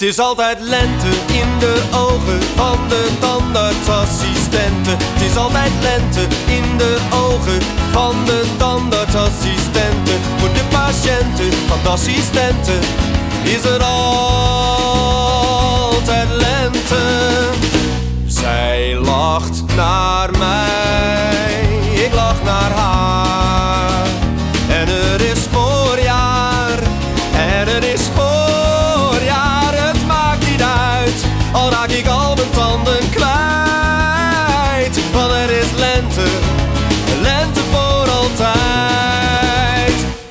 Het is altijd lente in de ogen van de tandartsassistenten. Het is altijd lente in de ogen van de tandartsassistenten. Voor de patiënten van de assistenten is er altijd lente. Zij lacht naar mij, ik lach naar haar. En er is voorjaar, en er is voorjaar.